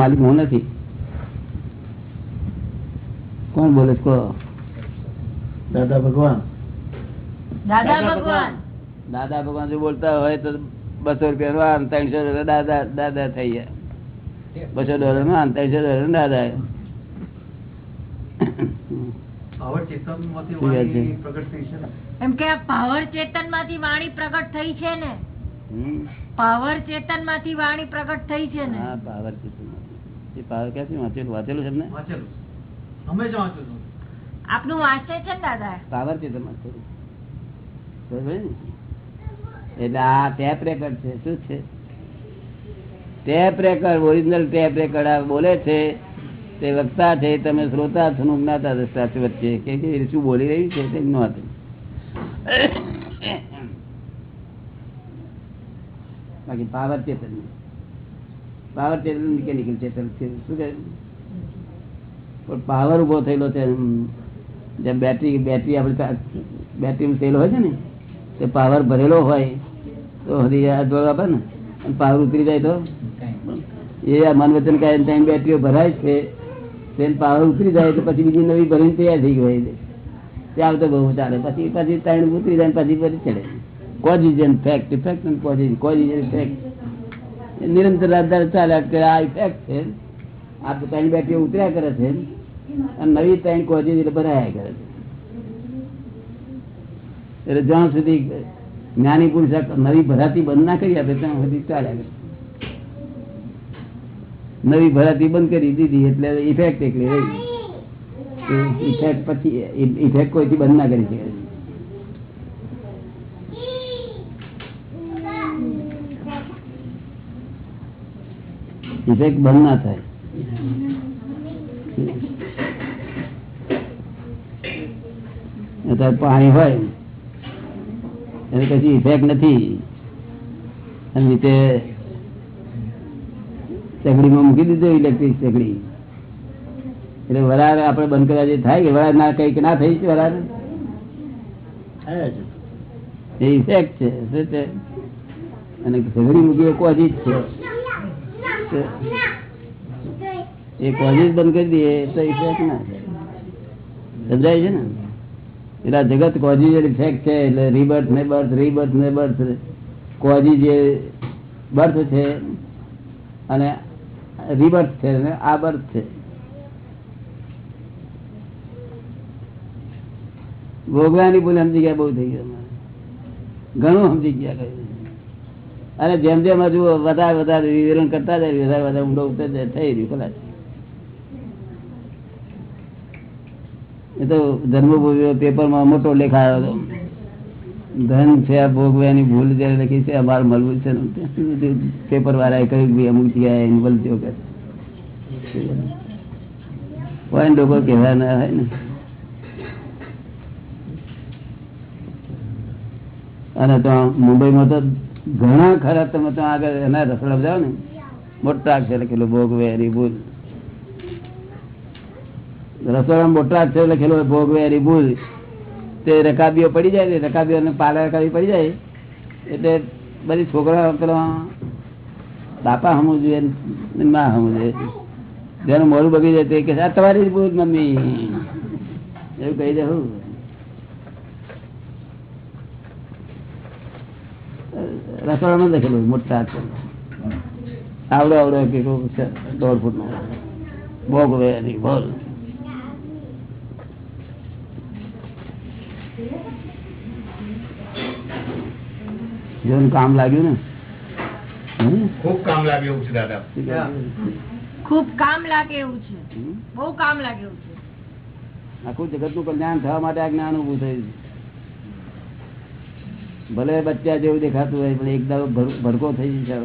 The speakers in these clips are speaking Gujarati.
માલિક હું નથી. કોણ બોલે છે? કહો. દાદા ભગવાન. દાદા ભગવાન. દાદા ભગવાન જો બોલતા હોય તો બસો રૂપિયા નો ત્રણસો રૂપિયા દાદા દાદા થઈ ગયા બસો ડોલર નો ત્રણસો ડોલર દાદા એમ કે પાવર ચેતનમાંથી વાણી પ્રગટ થઈ છે ને? પાવર ચેતનમાંથી વાણી પ્રગટ થઈ છે ને? હા પાવર ચેતન. એ પાવર ક્યાંથી વાંચેલું વાંચેલું છે વાંચેલું હંમેશા વાંચું છું આપનું વાંચે છે ને દાદા? પાવર છે તમારે બરોબર ને? એટલે આ ટેપ રેકર્ડ છે. શું છે? Tape record original tape record આ બોલે છે. તે વક્તા છે તમે શ્રોતા છો નું જ્ઞાતા દ્રષ્ટા છો. વચ્ચે કે કે રીતે શું બોલી રહ્યું છે તે ન હતું બાકી પાવર ચેતન પાવર ચેતન મિકેનિકલ ચેતન શું કહે? પણ પાવર ઊભો થયેલો છે જેમ બેટરી બેટરી આપણે બેટરી તેલ હોય છે ને, તે પાવર ભરેલો હોય, તો હજી આપે ને પાવર ઉતરી જાય તો? એ મન વચન કાયમ ટાઈમ બેટરીઓ ભરાય છે તેને પાવર ઉતરી જાય તો પછી બીજી નવી ભરીને તૈયાર થઈ ગઈ હોય ત્યાં તો બહુ ચાલે. પછી પછી ત્રણ ઉતરી જાય પછી પછી ચડે causation fact effect causation causation fact નિરંતર આધાર ચાલ્યા કરે આ ઇફેક્ટ છે. આ તો ત્રણ બેટરી ઉતર્યા કરે છે. અને નવી ત્રણ કોજી ભરાયા કરે છે. એટલે જ્યાં સુધી જ્ઞાની પુરુષ નવી ભરાતી બંધ ના કરી આપે, ત્યાં સુધી ચાલ્યા કરે નવી ભરાતી બંધ કરી દીધી એટલે ઇફેક્ટ એકલી ઇફેક્ટ પછી ઇફેક્ટ કોઈથી બંધ ના કરી શકે. ઇફેક્ટ બંધ ના થાય. અત્યારે પાણી હોય એને પછી ઇફેક્ટ નથી. અને રીતે ચકડીમાં મૂકી દીધો ઇલેક્ટ્રિક ચકડી. એટલે વરાળ આપણે બંધ કરવા જે થાય કે વરાળ ના કંઈક ના થઈ વરાળ? એ ઇફેક્ટ છે. અને ચકડી મૂકી એ જ છે એ કોલેજ બંધ કરી દઈએ તો ઇફેક્ટ ના સમજાય છે ને? એટલે જગત કોજી ઇફેક્ટ છે, એટલે રીબર્થ ને બર્થ રીબર્થ ને બર્થ કોઝિજ બર્થ છે અને રીબર્થ છે અને આ બર્થ છે. ભોગવાની ભૂલ સમજી ગયા, બહુ થઈ ગયા. ઘણું સમજી ગયા કહ્યું અને જેમ જેમ હજુ વધારે વધારે વિવરણ કરતા જાય, વધારે વધારે ઊંડો ઉતર થઈ રહ્યું કદાચ એ તો જન્મભૂમિ પેપરમાં મોટો લેખ આવ્યો હતો. ધન છે આ ભૂલ જયારે લખી છે, અમારે મળવું છે. પેપર વાળાએ કહ્યું ભાઈ અમુક જગ્યાએ એને મળજો કે. કોઈ લોકો કહેવા ના હોય ને. અને તો મુંબઈમાં તો ઘણા ખરા તમે તો આગળ એના રસોડા જાઓ ને. મોટા અક્ષર લખેલું ભોગવે એની ભૂલ. રસોડામાં મોટા અક્ષરે લખેલું ભોગવે એની ભૂલ. તે રકાબીઓ પડી જાય ને રકાબીઓ ને પાલા રકાબી પડી જાય. એટલે બધી છોકરા પેલા બાપા હમું જોઈએ માં હમું જોઈએ. જેનું મોડું બગડી જાય તે કે તમારી ભૂલ, મમ્મી. એવું કહી દે હું રસોડામાં લખેલું મોટા. આવડો આવડો કે દોઢ ફૂટ નો ભોગવે એની ભૂલ જેનું કામ લાગ્યું ને? હમ? ખૂબ કામ લાગે એવું છે દાદા. ખૂબ કામ લાગે એવું છે. બહુ કામ લાગે એવું છે. આખું જગતનું કલ્યાણ થવા માટે આ જ્ઞાન ઉભું થયું છે. ભલે બચ્ચા જેવું દેખાતું હોય, પણ એક દાડો ભડકો થઈ જશે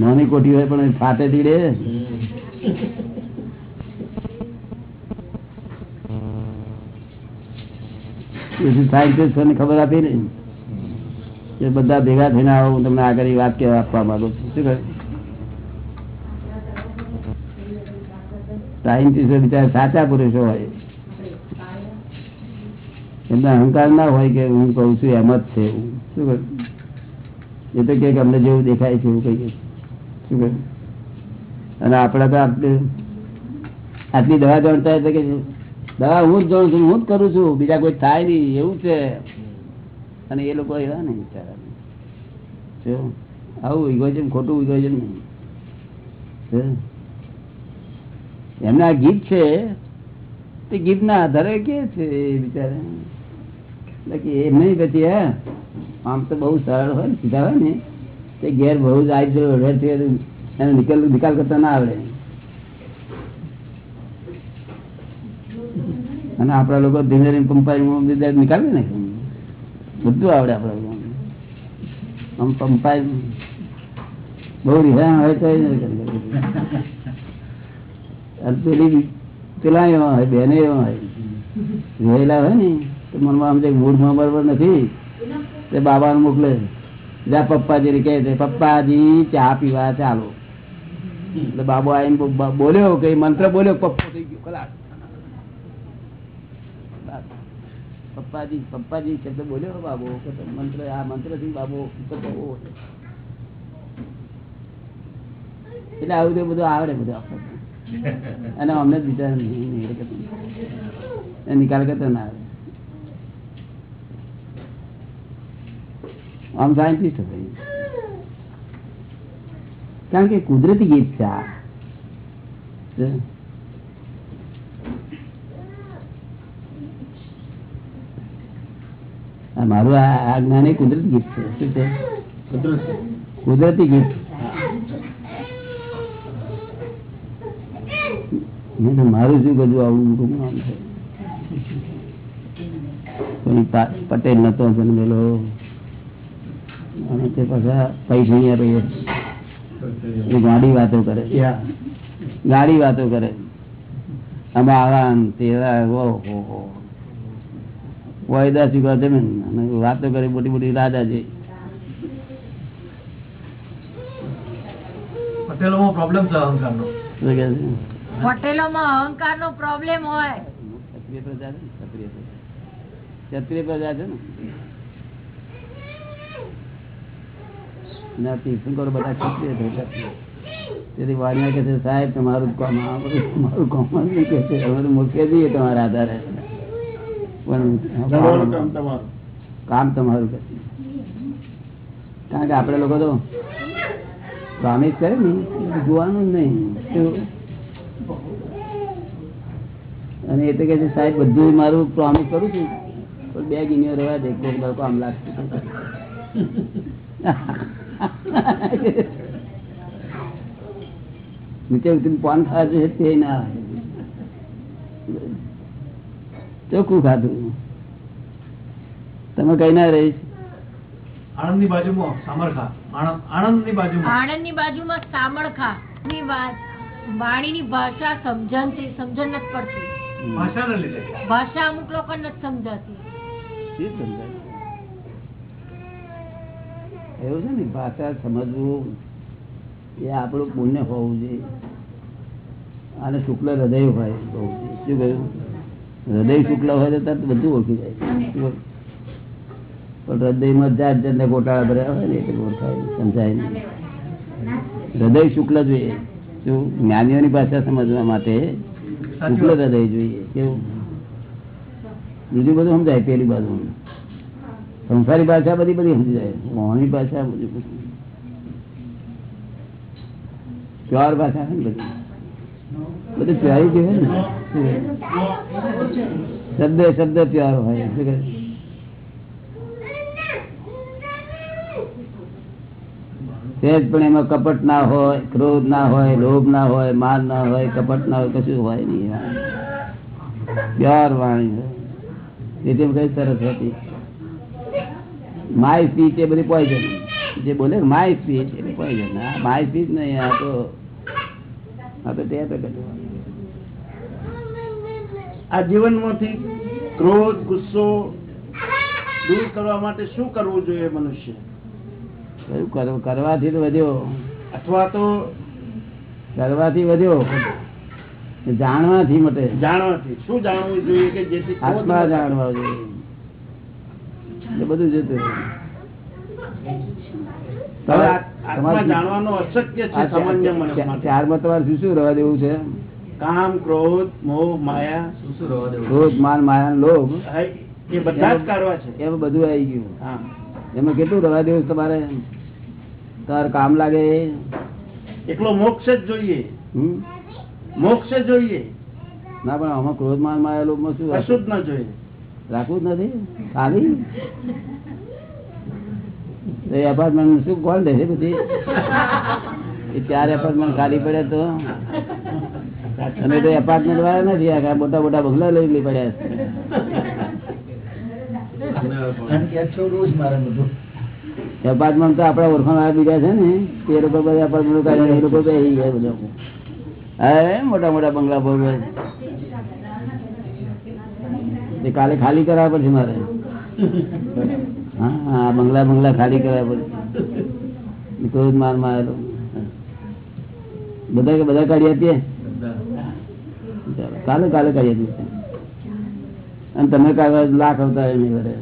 નાની કોટી હોય પણ ફાટે દીડે સાયન્ટિસ્ટોને ખબર આપી ને. બધા ભેગા થઈને આવો, હું તમને આગળ વાત કહેવા આપવા માંગુ છું. શું કહ્યું? સાયન્ટિસ્ટો બિચારા સાચા પુરુષો હોય. એમના અહંકાર ના હોય કે હું કઉ છું એમ જ છે એ તો કે અમને જેવું દેખાય છે એવું કહીએ શું કહ્યું? અને આપણે તો આટલી આટલી દવા જાણતા હોય તો કે દવા હું જ જાણું છું, હું જ કરું છું, બીજા કોઈ થાય નહીં, એવું છે. અને એ લોકો એવા નહીં બિચારા. આવું ઇગોઇઝમ ખોટું ઇગોઇઝમ નહીં? એમના ગીત છે, તે ગીતના આધારે કે છે બિચારા? એમ નહીં પછી, હે? આમ તો બહુ સરળ હોય ને, સીધા હોય ને, તે ઘેર બહુ જ આવી એનો નિકાલ નિકાલ કરતા ના આવડે. અને આપણા લોકો ધીમે ધીમે પંપાઈ નિકાલ ને બધું આવડે આપણા લોકો આમ પંપાઈ, બહુ રિહાણ હોય તો. અને પેલી પેલા એવા હોય, બેને એવા હોય. રહેલા હોય ને, તો મનમાં આમ મૂળમાં બરોબર નથી, તે બાબાને મોકલે. જા પપ્પાજી કહે છે, પપ્પાજી, ચા પીવા ચાલો. એટલે બાબો આવીને બોલ્યો કે મંત્ર બોલ્યો પપ્પો થઈ ગયો કલાક પપ્પાજી પપ્પાજી શબ્દ બોલ્યો બાબો, કે મંત્ર, આ મંત્રથી બાબો. એટલે આવું બધું આવડે બધું આપણને. અને અમને જ વિચાર નિકાલ કરતો ના આવે. આમ સાયન્ટિસ્ટ હોય. કારણ કે કુદરતી ગીત છે આ. મારું આ જ્ઞાન એ કુદરતી ગીત છે. શું છે? કુદરતી. કુદરતી ગીત મેં તો મારું શું બધું આવું મોટું નામ છે? પટેલ નતો જન્મેલો. અને તે પાછા પૈસા એ ગાડી વાતો કરે. ગાડી વાતો કરે. અમે આવા તેવા ઓહો વાયદા જમીન અને વાતો કરે મોટી મોટી રાજાજી પટેલો પ્રોબ્લેમ છે અહંકારનો. પટેલોમાં અહંકાર નો પ્રોબ્લેમ હોય. ક્ષત્રિય પ્રજા છે ક્ષત્રિય પ્રજા. ક્ષત્રિય પ્રજા છે ને. તીર્થંકરો બધા ક્ષત્રિય છે તેથી વાણિયા કે છે સાહેબ તમારું કામ આ કામ નહીં કે છે. અમે તો મૂકીએ જઈએ તમારા આધારે. પણ તમારું કામ તમારું. કામ કારણ કે આપણે લોકો તો પ્રોમિસ કરે ને જોવાનું જ નહીં? અને એ તો કે સાહેબ બધું મારું પ્રોમિસ કરું છું. પણ બે ગીનીઓ રહેવા દે કોક બાળકો આમ લાગશે. નીચે ઉતરીને પાન ખાવા છે તે ના ચોખ્ખું ખાધું. તમે કઈ ના રહીશ આણંદની બાજુમાં સામરખા. આણંદ આણંદની બાજુમાં. આણંદની બાજુમાં સામરખા ની વાત. વાણીની ભાષા સમજણથી સમજણ નથી પડતી. ભાષાને લીધે. ભાષા અમુક લોકો નથી સમજાતી. સમજાય? એવું છે ને ભાષા સમજવું એ આપણું પુણ્ય હોવું જોઈએ. અને શુક્લ હૃદય હોય હોવું જોઈએ. શું કહ્યું? હૃદય શુક્લ હોય તો તરત બધું ઓળખી જાય? પણ હૃદયમાં જાત જાતને ગોટાળા ભર્યા હોય ને એટલે ઓળખાય સમજાય નહીં. હૃદય શુક્લ જોઈએ. શું જ્ઞાનીઓની ભાષા સમજવા માટે શુક્લ હૃદય જોઈએ કેવું? બીજું બધું સમજાય પેલી બાજુ સંસારી ભાષા બધી બધી સમજી જાય. મોહની ભાષા બધું બધી. પ્યોર ભાષા છે ને બધી? બધું પ્યોરિટી હોય ને? શબ્દ શબ્દ પ્યોર હોય શું કહે? સહેજ પણ એમાં કપટ ના હોય, ક્રોધ ના હોય, લોભ ના હોય, માન ના હોય, કપટ ના હોય, કશું હોય નહીં પ્યોર વાણી તેથી કઈ સરસ હતી. માય સ્પીચ એ બધી પોઈઝન જે બોલે માય સ્પીચ એટલે પોઈઝન માય સ્પીચ નહીં, આ તો આ તો તે. આ જીવનમાંથી ક્રોધ, ગુસ્સો દૂર કરવા માટે શું કરવું જોઈએ મનુષ્ય? કરવાથી તો વધ્યો. અથવા તો કરવાથી વધ્યો. જાણવાથી મટે. જાણવાથી. શું જાણવું જોઈએ કે જેથી આત્મા જાણવા જોઈએ. બધું જતું તમારે- શું શું રહેવા દેવું છે? કામ ક્રોધ મોહ માયા. શું શું રહેવા દેવું ક્રોધ માન માયા લોભ. એ બધા જ કાઢવા છે. એમાં બધું આવી ગયું. હા. એમાં કેટલું રવા દેવું છે તમારે? તમારે કામ લાગે? એકલો મોક્ષ જ જોઈએ. મોક્ષ જ જોઈએ. ના પણ આમાં ક્રોધ માનમાં લોભમાં શું કશું જ ન જોઈએ. રાખવું જ નથી? ખાલી? એપાર્ટમેન્ટ શું કોણ દેશે બધી એ ચાર એપાર્ટમેન્ટ ખાલી પડે તો? અમે તો એપાર્ટમેન્ટ વાળા નથી આ મોટા મોટા બંગલા લઈ લઈ પડ્યા છે? એપાર્ટમેન્ટ તો આપડા ઓળખાણ વાળા બીજા છે ને તે લોકો બધા એપાર્ટમેન્ટ કાઢે, એ લોકો બે ગયા બધા. હે મોટા મોટા બંગલા ભોગવે એ કાલે ખાલી કરાવવા પડશે મારે. હા બંગલા બંગલા ખાલી કરાવવા પડશે. તો મારમાં આવેલો બધા બધા કાઢી આપીએ? કાલે કાલે કાઢી આપીએ. અને તમે કાઢવા લાખ આવતા એમ કરે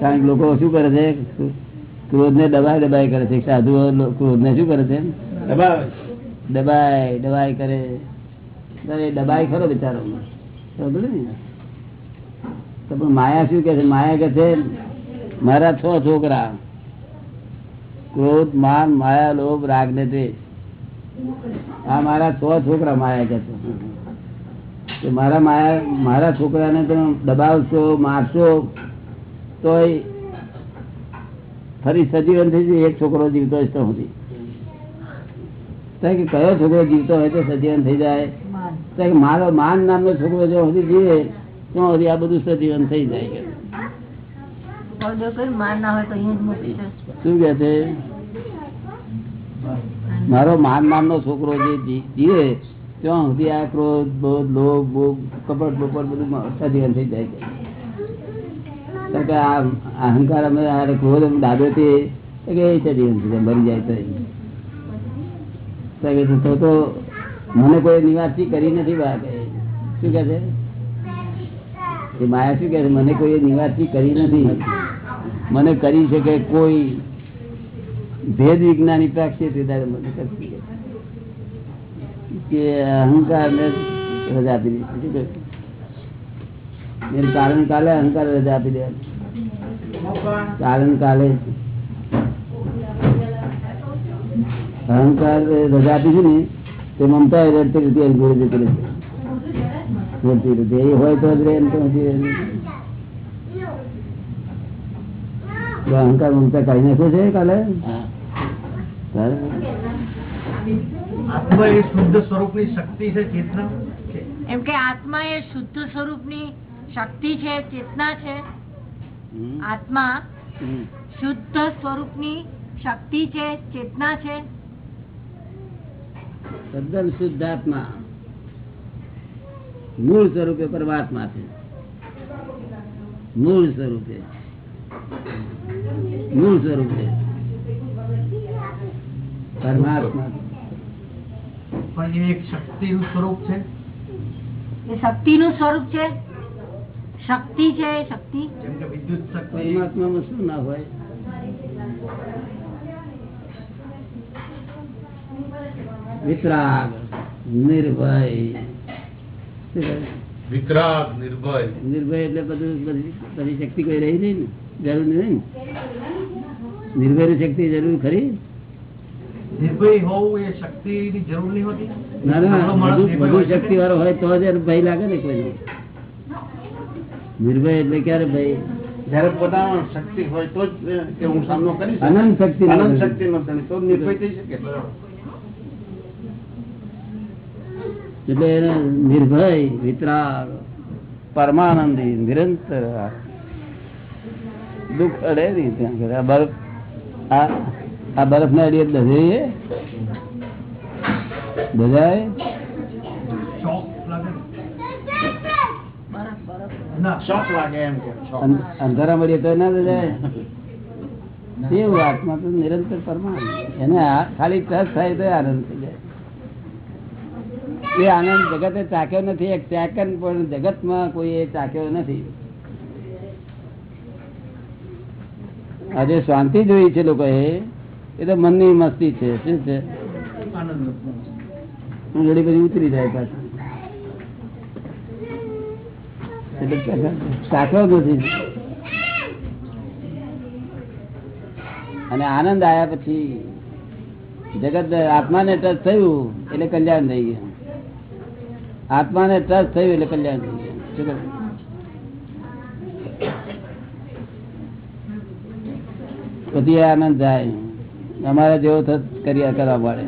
કારણ કે લોકો શું કરે છે? ક્રોધ ને દબાઈ દબાઈ કરે છે. સાધુ ક્રોધ ને શું કરે છે દબાવે. દબાઈ દબાઈ કરે. દબાઈ ખરો બિચારો. તો પણ માયા શું કે છે? માયા કે છે મારા છ છોકરા ક્રોધ માન માયા લોભ રાગ ને દ્વેષ. આ મારા છ છોકરા માયા કે છે. મારા માયા મારા છોકરાને તમે દબાવશો મારશો તોય ફરી સજીવન થઈ એક છોકરો જીવતો હોય તો સુધી. કયો છોકરો જીવતો હોય તો સજીવન થઈ જાય. મારો માન નામનો છોકરો જો સુધી જીવે તો હજી આ બધું સજીવન થઈ જાય તો. શું કે છે? મારો માન નામનો છોકરો જે જીવે, ત્યાં સુધી આ ક્રોધ, બોધ, લોભ કપટ, બપટ બધું સજીવન થઈ જાય અહંકાર અમે આ દાદો તે એ સજીવન થઈ મરી જાય તો તો છે, મને કોઈ નિવાસી કરી નથી બા શું કે છે? માયા શું કે છે? મને કોઈ નિવાસી કરી નથી. મને કરી શકે કોઈ ભેદ વિજ્ઞાની પ્રાક્ષી મને કરતી કે અહંકાર આપી દીધી. કહ્યું? કારણ કાલે અહંકાર રજા આપી દે કારણ કાલે અહંકાર રજા આપી છે ને તે મમતા એ રડતી રીતે જોડે જતી રહેશે રડતી. રીતે એ હોય તો જ રહે એમ તો અહંકાર મમતા કાઢી નાખ્યો છે કાલે? આત્મા એ શુદ્ધ સ્વરૂપની શક્તિ છે ચેતના? એમ કે આત્મા એ શુદ્ધ સ્વરૂપની શક્તિ છે ચેતના છે આત્મા શુદ્ધ સ્વરૂપની શક્તિ છે ચેતના છે. તદ્દન શુદ્ધાત્મા મૂળ સ્વરૂપે પરમાત્મા છે. મૂળ સ્વરૂપે. મૂળ સ્વરૂપે. પરમાત્મા. પણ એ એક શક્તિનું સ્વરૂપ છે? એ શક્તિનું સ્વરૂપ છે. શક્તિ છે શક્તિ? જેમ કે વિદ્યુત શક્તિ. પરમાત્મામાં શું ના હોય? વિતરાગ નિર્ભય. વિતરાગ નિર્ભય. નિર્ભય એટલે બધું બધી બધી શક્તિ કોઈ રહી નહીં ને? જરૂર નહીં ને? નિર્ભયની શક્તિ જરૂર ખરી? નિર્ભય હોવું એ શક્તિની જરૂર નહીં હોતી? ના ના બધું શક્તિ વાળો હોય તો જ ભય લાગે ને કોઈને. નિર્ભય એટલે ક્યારે ભાઈ જયારે પોતામાં શક્તિ હોય તો જ હું સામનો કરી અનંત શક્તિ અનંત શક્તિ નો તો નિર્ભય થઈ શકે. એટલે એને નિર્ભય વિતરાગ પરમાનંદી નિરંતર દુઃખ અડે નહીં ત્યાં આગળ. આ બરફ આ બરફ ને અડીએ દજાઈએ દજાય શોખ લાગે બરફ બરફ ના દજાય એવું આત્મા તો નિરંતર પરમાનંદ એને ખાલી ટચ થાય તો આનંદ થઈ જાય. એ આનંદ જગતે ચાક્યો નથી એક સેકન્ડ પણ જગતમાં કોઈ એ ચાક્યો નથી. આજે શાંતિ જોઈ છે લોકોએ. એ તો મનની મસ્તી છે. શું છે? આનંદ ઘડી બધી ઉતરી જાય પાછું. અને આનંદ આવ્યા પછી જગત આત્માને ટચ થયું એટલે કલ્યાણ થઈ ગયું. આત્માને ટચ થયું એટલે કલ્યાણ થઈ ગયું. પછી આનંદ જાય અમારે જેવો કર્યા કરવા પડે.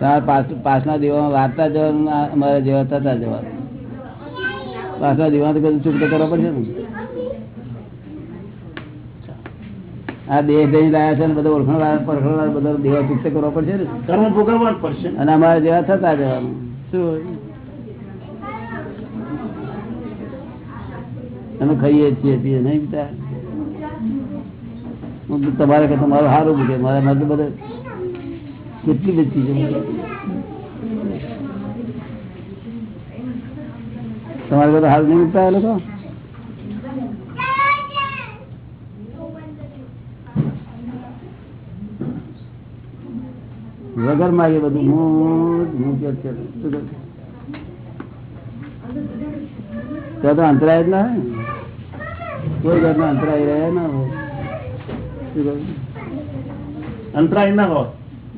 તમારે પાછ- પાછલા દિવસમાં વાર્તા જવાનું અમારે જેવા થતા જવાનું પાછલા દિવસમાં તો બધું ચૂક તો કરવો પડશે ને. આ દેહ દહી લાયા છે ને બધા ઓળખણ પરખણ બધા દેહ ચૂક કરવો પડશે ને. કર્મ ભોગવવા પડશે. અને અમારે જેવા થતા જવાનું. શું અમે ખાઈએ છીએ પીએ નહીં બીતા તમારે કે તમારું સારું મૂકે મારે મારે તો બધે કેટલી બધી ચીજો તમારે બધું હાલ નહીં મૂકતા એ લોકો વગર માગે બધું હું હું કે છે શું કહે? તો તો અંતરાય જ ના હોય ને. કોઈ જાતના અંતરાય રહ્યા ના હોય શું કહે? અંતરાય ના હોય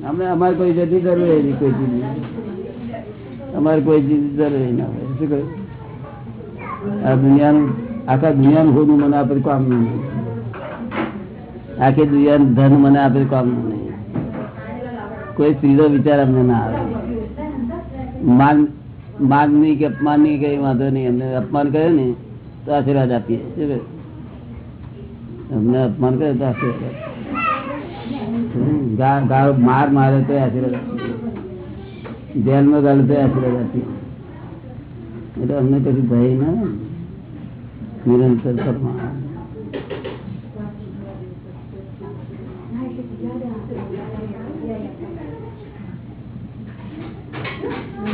અમે અમારે કોઈ જતી જરૂર નહીં કોઈ ચીજ અમારે કોઈ ચીજ જરૂર ના હોય શું કહ્યું આખા દુનિયાનું હોનું મને આપે કામ નહીં. આખી દુનિયાનું ધન મને આપે કામ નહીં. કોઈ સીધો વિચાર અમને ના આવે. માન, માનની કે અપમાનની કઈ વાંધો નહીં. અમને અપમાન કર્યો ને, તો આશીર્વાદ આપીએ. શું અમને અપમાન કરે તો આશીર્વાદ માર મારે તો આશીર્વાદ જેલમાં ગાલે તો આશીર્વાદ આપીએ. એટલે અમને કશું ભય ના નિરંતર પરમા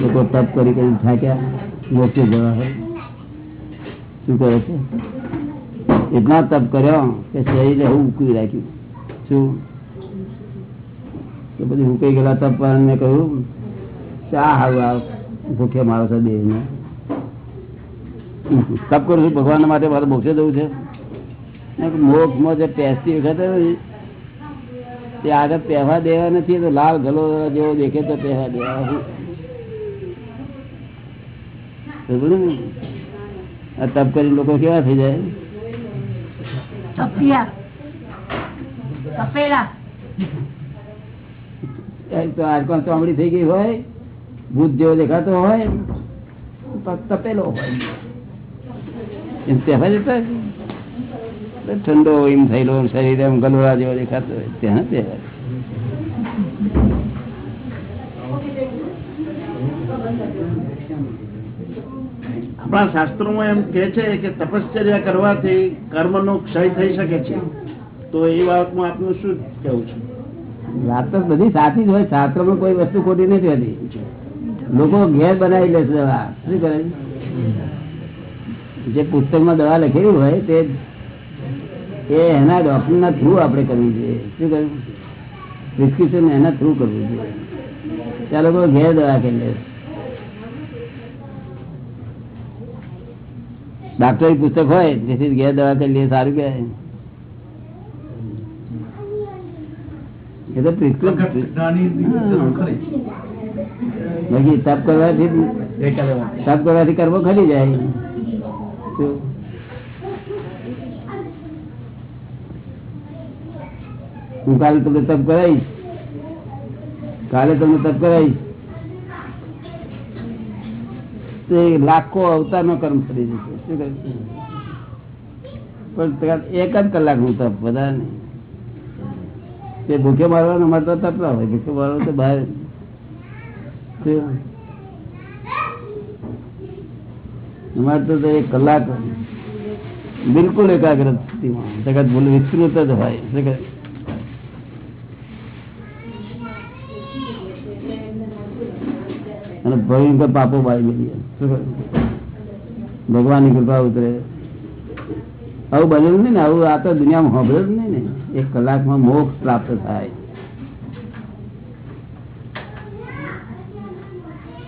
લોકો તપ કરી કરી થાક્યા મોક્ષે જવા હોય શું કરે છે એટલા તપ કર્યો કે શરીરે હું ઉકળી રાખ્યું શું તો પછી હું કઈ ગયેલા તપ મેં કહ્યું શા હાવ આ ભૂખે મારો છે દેહ ને તપ કરું છું ભગવાન માટે મારે મોક્ષે જવું છે. મોક્ષમાં જે પહેરતી વખતે તે આગળ પહેવા દેવા નથી તો લાલ ગલો જેવો દેખે તો પહેવા દેવા. તપ કરી લોકો કેવા થઈ જાય? તો આજકાલ ચામડી થઈ ગઈ હોય ભૂત જેવો દેખાતો હોય તપેલો હોય એમ પહેવા જતા હશે? એટલે ઠંડો એમ થયેલો શરીર એમ ગલોરા જેવો દેખાતો હોય ત્યાં તહેવાર આપણા શાસ્ત્રોમાં એમ કે છે કે તપશ્ચર્યા કરવાથી કર્મનો ક્ષય થઈ શકે છે. તો એ વાતમાં આપનું શું કેવું છે? વાત તો બધી સાચી જ હોય શાસ્ત્રમાં કોઈ વસ્તુ ખોટી નથી હતી. લોકો ઘેર બનાવી લે છે શું કરે જે પુસ્તકમાં દવા લખેલી હોય તે એ એના ડોક્ટરના થ્રુ આપણે કરવી જોઈએ. શું કહ્યું? પ્રિસ્ક્રિપ્શન એના થ્રુ કરવું જોઈએ. ચાલો લોકો ઘેર દવા કરી લે. ડાક્ટરી પુસ્તક હોય જેથી ઘેર દવા કરી લે સારું કહેવાય. એ તો પ્રિસ્ક્રિપ્શન તપ કરવાથી તપ કરવાથી કરવો ખરી જાય? હું કાલે તમને તપ કરાવીશ. કાલે તમને તપ કરાવીશ. તો લાખો અવતાર નો કર્મ ફરી જશે શું કહ્યું? પણ એક જ કલાકનું તપ બધા નહીં તે ભૂખે મારવાનો મારતા તપ ના હોય. ભૂખે મારવાનું તો બહાર શું? અમારે તો એક કલાક બિલકુલ એકાગ્ર જગત ભૂલ વિસ્તૃત જ હોય. જગત અને ભયંકર પાપો બાળી ભગવાનની કૃપા ઉતરે. આવું બનેલું નહીં ને, આવું આ તો દુનિયામાં હોભળે જ નહીં ને. એક કલાકમાં મોક્ષ પ્રાપ્ત થાય.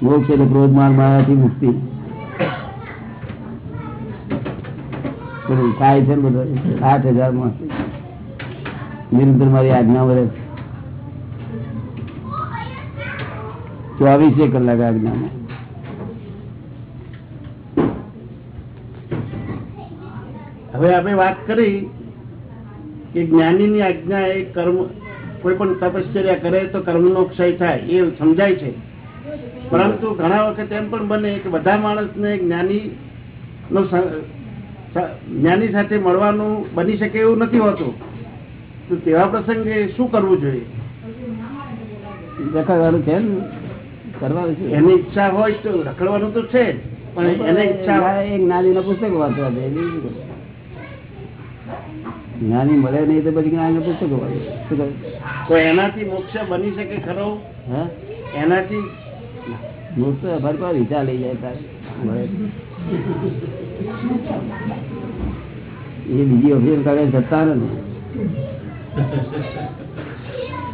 મોક્ષ એટલે ક્રોધ માર મારાથી મુક્તિ. પેલું થાય છે બધો. આઠ હજારમાં નિરંતર મારી આજ્ઞા વરે ચોવીસે કલાક આજ્ઞામાં. હવે આપણે વાત કરી કે જ્ઞાનીની આજ્ઞા એ કર્મ, કોઈ પણ તપશ્ચર્યા કરે તો કર્મનો ક્ષય થાય, એ સમજાય છે. પરંતુ ઘણા વખત એમ પણ બને કે બધા માણસને જ્ઞાની નો જ્ઞાની સાથે મળવાનું બની શકે એવું નથી હોતું. તો તેવા પ્રસંગે શું કરવું જોઈએ? રખડવાનું છે કરવાનું છે. એની ઈચ્છા હોય તો રખડવાનું તો છે જ પણ એને ઈચ્છા એક જ્ઞાની પુસ્તક વાંચવા દે? જ્ઞાની મળે નહીં તો પછી જ્ઞાની પુસ્તક વાંચે? તો એનાથી મોક્ષ બની શકે ખરો? હા? એનાથી? મોક્ષ ભરપા વિચાર લઈ જાય તારે. એ બીજી ઓફિસ કરે જતા ને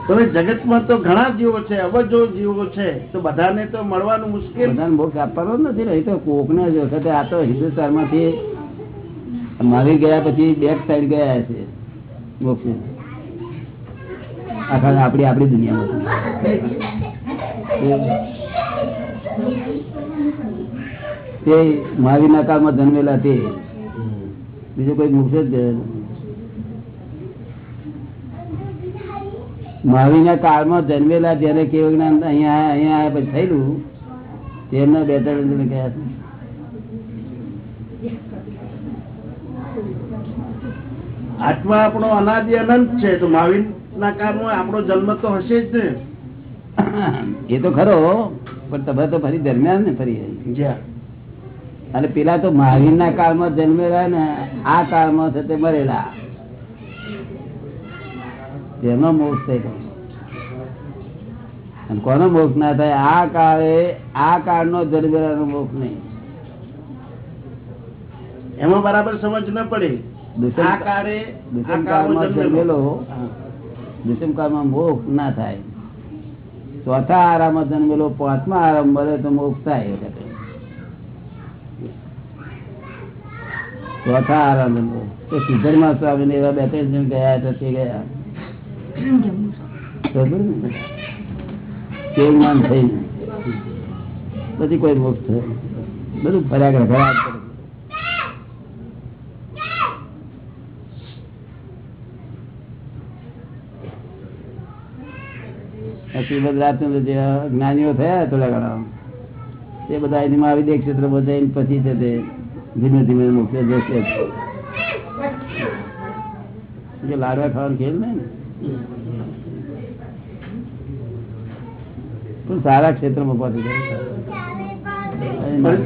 તમે જગતમાં તો ઘણા જીવો છે અબજો જીવો છે તો બધાને તો મળવાનું મુશ્કેલ. બધાને મોક્ષ આપવાનો નથી ને તો કોક ને જ વખતે આ તો હિન્દુસ્તાનમાંથી મારી ગયા પછી બેક સાઈડ ગયા છે મોક્ષ આખા આપણી આપણી દુનિયામાં. તે મહાવીરના કાળમાં જન્મેલા તે બીજો કોઈ મોક્ષ જ. મહાવીરના કાળમાં જન્મેલા જયારે કેવું જ્ઞાન અહીંયા અહીંયા આયા પછી થયેલું તેમના બે ત્રણ ગયા આત્મા આપણો અનાદિ અનંત છે તો મહાવીર ના કાળમાં આપણો જન્મ તો હશે જ ને. એ તો ખરો પણ તમે તો ફરી દરમિયાન ને ફરી જ્યાં અને પેલા તો મહાવીરના કાળમાં જન્મેલા ને આ કાળમાં છે તે મરેલા. તેનો મોક્ષ થયેલો અને કોનો મોક્ષ ના થાય? આ કાળે આ કાળનો જન્મેલાનો મોક્ષ નહીં. એમાં બરાબર સમજ ન પડે. આ કાળે દુષ્મ કાળમાં જન્મેલો. જન્મેલો. દુષ્મ કાળમાં મોક્ષ ના થાય. ચોથા આરામાં જન્મેલો પાંચમા આરામ મળે તો મોક્ષ થાય એ વખતે પછી કોઈ મોક્ષ બધું ફર્યા કરે જ્ઞાનીઓ થયા થોડા ઘણા. તે બધા એની આવી ક્ષેત્રમાં જઈને પછી તે ધીમે ધીમે મોક્ષે જશે લાડવા ખાવાનું ખેલ ને? પણ સારા ક્ષેત્રમાં પહોંચી જાય પણ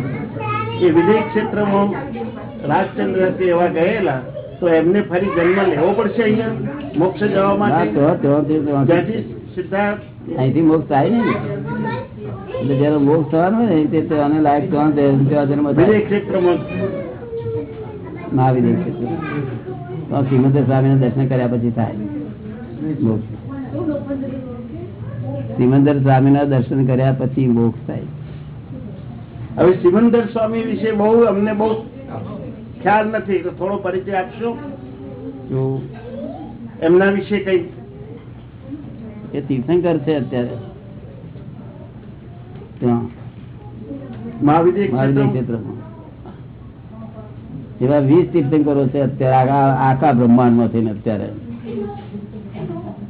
એ વિદેશ ક્ષેત્રમાં રાજચંદ્ર એવા ગયેલા તો એમને ફરી જન્મ લેવો પડશે અહીંયા? મોક્ષ જવા માટે? ત્યાંથી મોક્ષ થાય ને? એટલે જયારે મોક્ષ થવાનો હોય ને તે આને લાયક થવાનું જન્મ. વિદેશ મહાવીર ક્ષેત્ર તો શ્રીમંત સ્વામી દર્શન કર્યા પછી થાય. શ્રીમંદર સ્વામી ના દર્શન કર્યા પછી મોક્ષ થાય. હવે સિમંદર સ્વામી વિશે બહુ અમને બહુ ખ્યાલ નથી તો થોડો પરિચય આપશો? એમના વિશે કઈ? એ તીર્થંકર છે અત્યારે. ત્યાં મહાવિદ્ય ક્ષેત્રમાં ક્ષેત્રમાં. એવા વીસ તીર્થંકરો છે અત્યારે આખા બ્રહ્માંડમાં થઈને અત્યારે.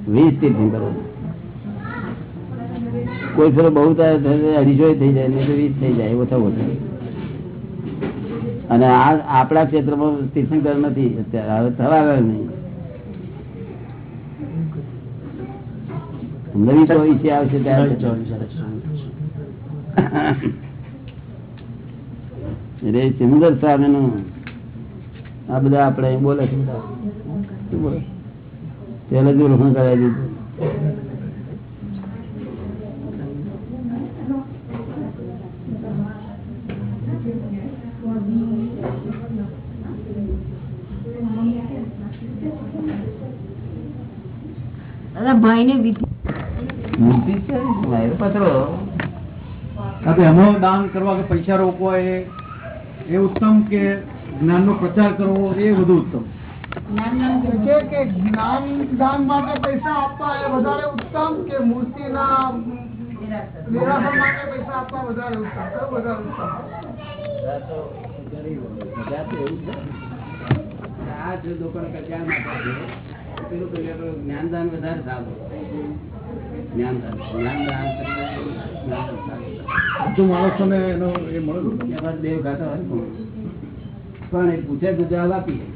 વીસ તીર્થંકરો કોઈ ફેરો બહુ અઢીસો થઈ જાય નહીં તો વીસ થઈ જાય ઓછા ઓછા અને આ આપણા ક્ષેત્રમાં તીર્થંકર નથી અત્યારે હવે થવાના નહીં. નવી ચોવીસી આવશે ત્યારે. રે ચંદર સાધનો આ બધા આપણે બોલે છે. પેલા રોહણ કરાવી દીધું. ભાઈ ને વિધિ મૂર્તિ છે પત્રો. તો દાન કરવા કે પૈસા રોકવા એ એ ઉત્તમ કે જ્ઞાનનો પ્રચાર કરવો એ વધુ ઉત્તમ. કે જ્ઞાન દાન માટે પૈસા આપવા એ વધારે ઉત્તમ કે મૂર્તિના દેરાસર માટે પૈસા આપવા વધારે ઉત્તમ? વધારે ઉત્તમ. આ જો લોકોને કલ્યાણ માટે. પેલું પેલું પેલું જ્ઞાનદાન વધારે સારું. જ્ઞાનદાન જ્ઞાનદાન કરતા જ્ઞાનદાન સારું બધું માણસોને એનો એ મળે દેવ ખાતા હોય પણ એ પૂછે તો જવાબ આપી દે.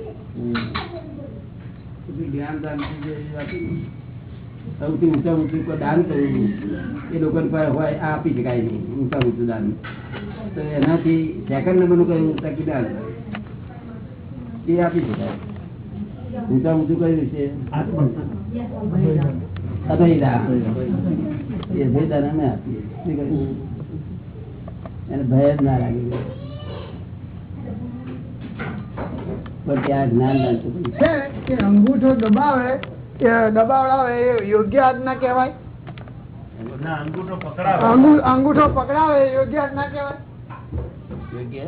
પછી જ્ઞાનદાનથી જે આપી દે. સૌથી ઊંચા ઊંચું કોઈ દાન કરવું એ લોકોને પાસે હોય આ આપી શકાય નહીં. ઊંચા ઊંચું દાન. તો એનાથી સેકન્ડ નંબરનું કયું? તકી દાન એ આપી શકાય. ઊંચા ઊંચું કયું છે? અભયદાન. એ અભયદાન અમે આપીએ. કહ્યું? એને ભય જ ના લાગે. પણ ત્યાં જ્ઞાનદાન તો છે. કે અંગૂઠો દબાવે કે દબાવડાવે એ યોગ્ય આજ્ઞા કહેવાય? અંગૂઠો પકડાવે. યોગ્ય આજ્ઞા કહેવાય? યોગ્ય?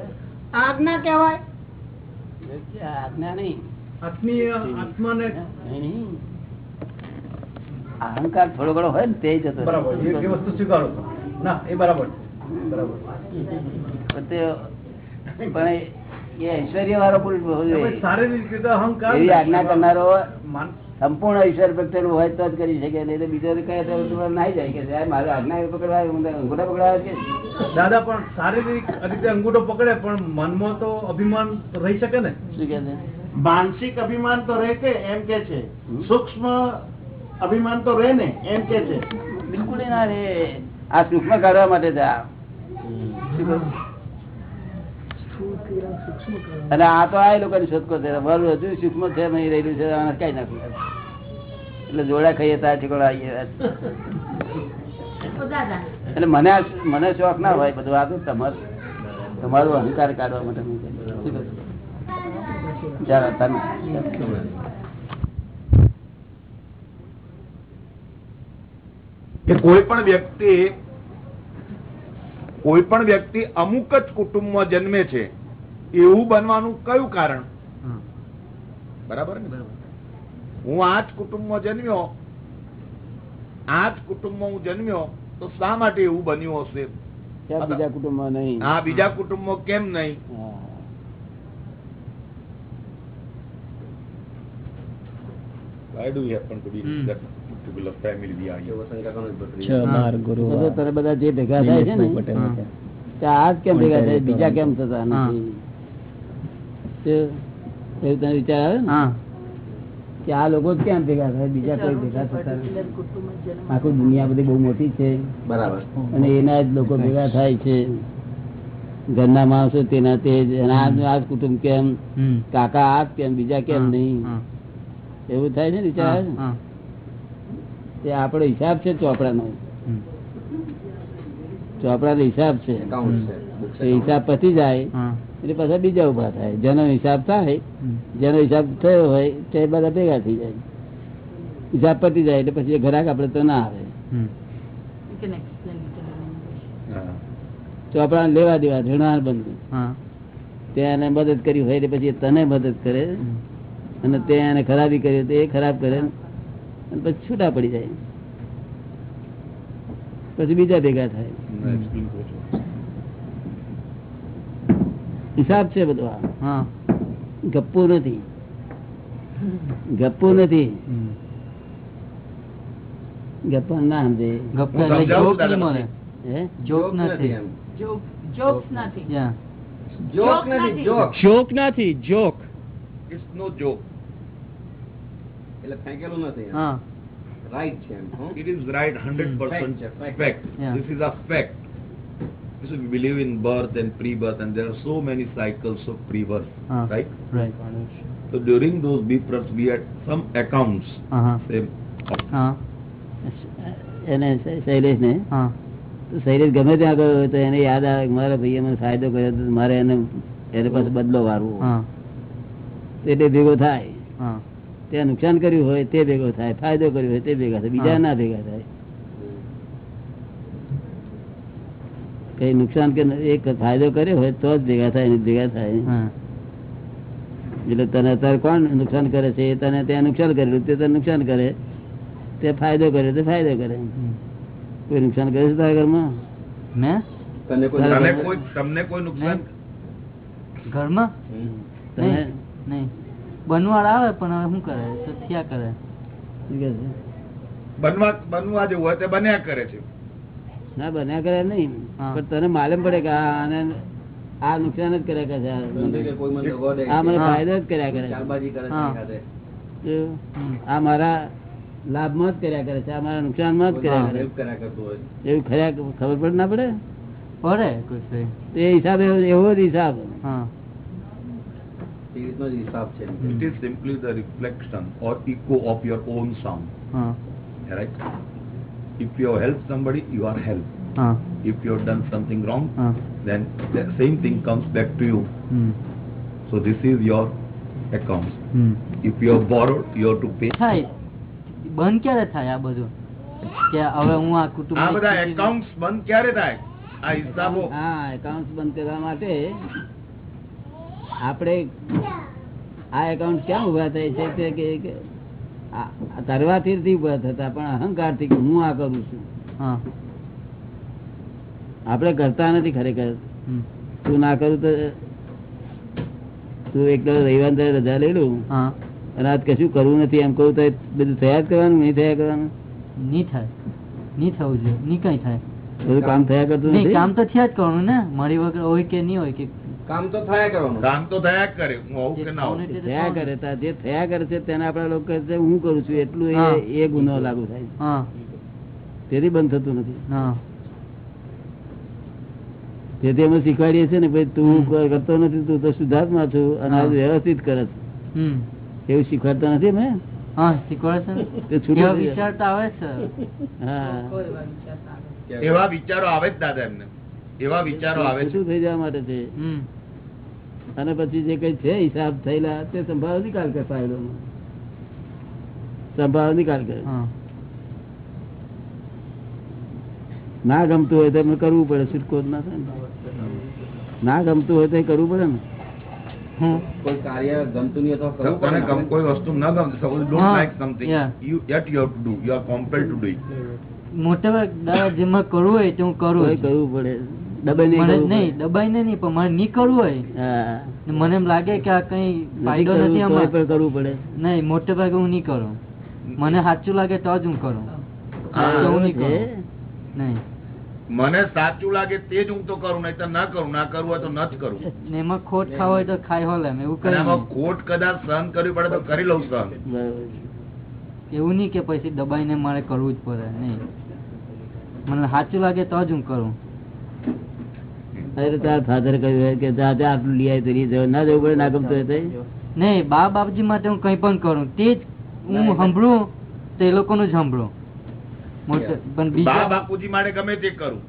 આજ્ઞા કહેવાય? યોગ્ય આજ્ઞા નહીં. આત્માને નહીં, નહીં. અહંકાર થોડો ઘણો હોય ને તે જતો બરાબર. એ વસ્તુ સ્વીકારો. છો ના એ બરાબર છે. બરાબર. પણ તે- પણ એ- ઐશ્વર્ય વાળો પુરુષ હોવો જોઈએ. એવી આજ્ઞા કરનારો સંપૂર્ણ ઈશ્વર પ્રત્યેનું હોય તો જ કરી શકે નહીં તો બીજો કહે તો નાઈ જાય કે સાહેબ મારે આજ્ઞા પકડવા અંગૂઠો પકડાવે છે દાદા પણ શારીરિક રીતે અંગૂઠો પકડે પણ મનમાં તો અભિમાન રહી શકે ને? શું કે છે? માનસિક અભિમાન તો રહે કે એમ કે છે. સૂક્ષ્મ અભિમાન તો રહે ને એમ કે છે. બિલકુલ ના રે આ સૂક્ષ્મ કાઢવા માટે? અને આ તો આ લોકોની શોધખોળ છે. વર હજુ સૂક્ષ્મ છે નહીં રહેલું છે આને કઈ નાખ્યું એટલે જોડા ખાઈએ તાર ઠીકોડા આવીએ એટલે મને મને શોખ ના હોય બધું. આ તો તમારું તમારો અહંકાર કાઢવા માટે. શું તમે. કે કોઈ પણ વ્યક્તિ કોઈ પણ વ્યક્તિ અમુક જ કુટુંબમાં જન્મે છે એવું બનવાનું કયું કારણ? બરાબર ને? હું આ જ કુટુંબમાં જન્મ્યો આ જ કુટુંબમાં હું જન્મ્યો તો શા માટે એવું બન્યું હશે? બીજા કુટુંબમાં નહીં? આ બીજા કુટુંબમાં કેમ નહીં? પણ Why do we to be that particular family we are in? તો તને બધા જે ભેગા થાય છે ને આ કેમ ભેગા થાય બીજા કેમ થતા નથી? એવું તને વિચાર આવે ને? કે આ લોકો કેમ ભેગા થાય બીજા કોઈ ભેગા થતા આખું દુનિયા બધી બહુ મોટી છે. બરાબર. અને એના જ લોકો ભેગા થાય છે. ઘરના માણસો તેના તે આ કુટુંબ કેમ? કાકા આ કેમ બીજા કેમ નહીં? એવું થાય છે ને વિચાર ને? તે આપણો હિસાબ છે ચોપડાનો. ચોપડાનો હિસાબ છે. એ હિસાબ પતી જાય એટલે પાછા બીજા ઊભા થાય. જેનો હિસાબ થાય જેનો હિસાબ થયો હોય તે બધા ભેગા થઈ જાય. હિસાબ પતી જાય એટલે પછી ઘરાક આપડે તો ના આવે. ચોપડા લેવા દેવા ઋણાર બંધ તેને એને મદદ કરી હોય એટલે પછી તને મદદ કરે. અને તે એને ખરાબી કરી તો એ ખરાબ કરે. અને પછી છૂટા પડી જાય પછી બીજા ભેગા થાય Explain કરજો. હિસાબ છે બધો આ ગપ્પુ નથી ગપ્પુ નથી ગપ્પા ના સમજે હું સમજાવું દાદા. હે જોક જોક્સ નથી જોક નથી જોક નથી જોક It's no joke. એટલે ફેંકેલું નથી હા રાઈટ છે it is right is right, hundred percent Fact, fact. fact. Yeah. This is a fact. So we believe in birth and pre-birth, and there are so many cycles of pre-birth, uh, right? Right. So during those births, we had some accounts. Uh -huh. Same. હા એને શૈલેષ ને હા તો શૈલેષ ગમે ત્યાં ગયો તો એને યાદ આવે મારા ભાઈએ મને ફાયદો કર્યો તો મારે એને એને પાસે બદલો વારવો હા એટલે ભેગો થાય હા ત્યાં નુકસાન કર્યું હોય તે ભેગો થાય ફાયદો કર્યો હોય તે ભેગા થાય બીજા ના ભેગા થાય. કઈ નુકસાન કે એક ફાયદો કર્યો હોય તો જ ભેગા થાય ભેગા થાય. એટલે તને અત્યારે કોણ નુકસાન કરે છે? એ તને ત્યાં નુકસાન કરેલું તે તને નુકસાન કરે. તે ફાયદો કરે તે ફાયદો કરે. કોઈ નુકસાન કરે છે તારા ઘરમાં? મેં તને કોઈ તને કોઈ તમને કોઈ નુકસાન? ઘરમાં? નહીં. બનવાડ આવે પણ હવે શું કરે? તો થયા કરે? બનવા બનવા જેવું હોય તે બન્યા કરે છે. ના બન્યા કરે નહીં. પણ તને માલુમ પડે કે આ આને આ નુકસાન જ કર્યા કરે આ મને. ફાયદો જ કર્યા કરે છે. આ મારા લાભમાં જ કર્યા કરે છે. આ મારા નુકસાનમાં જ કર્યા કરે એવું ખરા ખબર પડે? ના પડે? પડે એ હિસાબ એવો એવો જ હિસાબ. હા. એ રીતનો જ હિસાબ છે It is simply the reflection or echo of your own sound. હા Right? If you have helped somebody, you are helped. હા If you have done something wrong, હા then the same thing comes back to you. Hmm So this is your account. Hmm If you have borrowed, you have to pay. થાય બંધ ક્યારે થાય આ બધું કે હવે હું આ કુટુંબ આ બધા એકાઉન્ટ્સ બંધ ક્યારે થાય આ હિસાબો હા એકાઉન્ટ બંધ કરવા માટે આપણે આ એકાઉન્ટ ક્યાં ઊભા થાય છે? તે કે નથી ઊભા થતા પણ અહંકારથી કે હું આ કરું છું? આપણે કરતા નથી ખરેખર. તું ના કરું તો તું એક રવિવાર રજા લઈ લઉં. હા. અને આજ કશું કરવું નથી. એમ કહું તો બધું થયા જ કરવાનું નહીં થયા કરવાનું? નહીં થાય. નહીં થવું જોઈએ. નહીં કઈ થાય. બધું કામ થયા કરતું નથી? કામ તો થયા જ કરવાનું ને. મારી વગર હોય કે નહીં હોય કે કામ તો થયા કરવાનું. કામ તો થયા કરે હું આવું કે ના થયા કરે જે થયા કરે છે તેને આપણા લોકો હું કરું છું એટલું એ એ ગુનો લાગુ થાય તેથી બંધ થતું નથી. તેથી અમે શીખવાડીએ છીએ ને ભાઈ તું કરતો નથી તું તો શુદ્ધાત્મા છું અને આજે વ્યવસ્થિત કરે છે. હમ. એવું શીખવાડતા નથી મેં હા શીખવાડે છે ને. એવા વિચારો આવે જ દાદા એમને. એવા વિચારો આવે છે. થઈ જવા માટે છે. અને પછી જે કઈ છે હિસાબ થયેલા તે સંભાવ નિકાલ કરે ફાયદો સંભાવ નિકાલ કરે. ના ગમતું હોય તો કરવું પડે છૂટકો ના થાય ના. ગમતું હોય તો કરવું પડે ને. કોઈ કાર્ય ગમતું નહીં અથવા તને ગમ કોઈ વસ્તુ ન ગમતી to do it મોટે ભાગ દાદા જેમાં કરવું હોય તે હું કરું કરવું પડે. દબાઈ નહીં મને કરવું નહીં પડે. દબાઈને નહીં પણ મારે નહીં હોય. મને એમ લાગે કે આ કઈ ફાયદો નથી આમાં. કરવું પડે. નહીં મોટે ભાગે હું નહીં કરું. મને સાચું લાગે તો જ હું કરું. હું નહીં કરું. નહીં. મને સાચું લાગે તે જ હું તો કરું નહીં તો ના કરું. ના કરવું હોય તો ન જ કરું. એમાં ખોટ ખાવા હોય તો ખાઈ હોલ એમ એવું નહીં. ખોટ કદાચ સહન કરવી પડે તો કરી લઉં સહન. એવું નહીં કે પછી દબાઈને મારે કરવું જ પડે નહીં. મને સાચું લાગે તો જ હું કરું. અરે તાર ફાધર કહ્યું કે જા જા આટલું લઈ આવી તરી જવું ના જવું પડે ના ગમતું હોય નહીં બા બાપજી માટે હું કંઈ પણ કરું. તે જ હું સંભળું તો એ લોકોનું જ સાંભળું. પણ બીજા બાપુજી માટે ગમે તે કરું.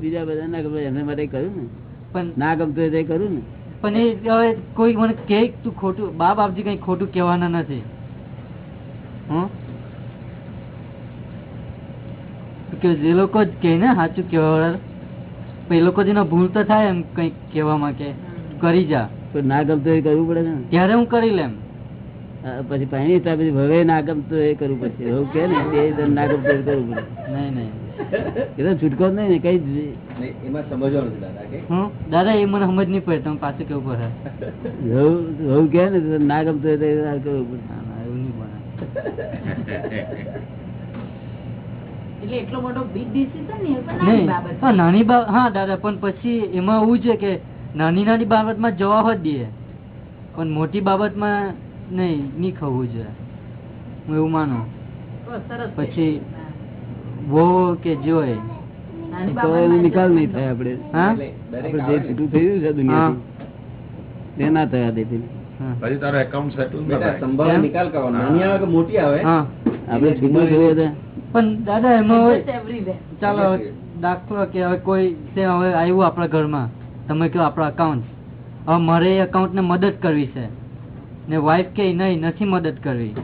બીજા બધા ના માટે ને. પણ ના ગમતું હોય તો ને. પણ એ હવે કોઈ મને કે તું ખોટું બા બાપજી કઈ ખોટું કહેવાના નથી. હં? કે જે લોકો જ કે ને સાચું કહેવા એ લોકો જેનો ભૂલ તો થાય એમ કઈ કહેવામાં કે કરી જા. ના ગમતો એ કરવું પડે ને. ત્યારે હું કરી લેમ. પછી પાણી પછી હવે ના ગમતું એ કરવું પડશે. એવું કે ને તે ના ગમતું એ કરવું પડે. નહીં નહીં. એ તો છૂટકો નહીં ને કઈ એમાં સમજવાનું છે દાદા કે? હું? દાદા એ મને સમજ નહીં પડે તમે પાછું કેવું પડે? એવું કે ને ના ગમતું હોય એ ના કરવું પડે. એવું નહીં બને એટલે એટલો મોટો બિગ ડિસિઝન ને એ પણ નાની બાબત હા નાની બાબતમાં દાદા પણ પછી એમાં એવું છે કે નાની નાની બાબતમાં જવાબ જ દે પણ મોટી બાબતમાં નહીં નહીં ખવું છે. હું એવું માનું. પછી વો કે જોય નિકાલ નહીં થાય આપડે જે છૂટું થયું છે દુનિયા તે ના થયા દેતી. હા. પછી તારો એકાઉન્ટ સેટલ? નિકાલ કરવાનો. નાની આવે કે મોટી આવે? હા. આપણે છૂટું પણ દાદા એમાં હોય ચાલો દાખલો કે હવે કોઈ છે હવે આવ્યું આપણા ઘરમાં. તમે કહો આપણા અકાઉન્ટ હવે મારે એ અકાઉન્ટને મદદ કરવી છે. ને વાઈફ કે નહીં નથી મદદ કરવી.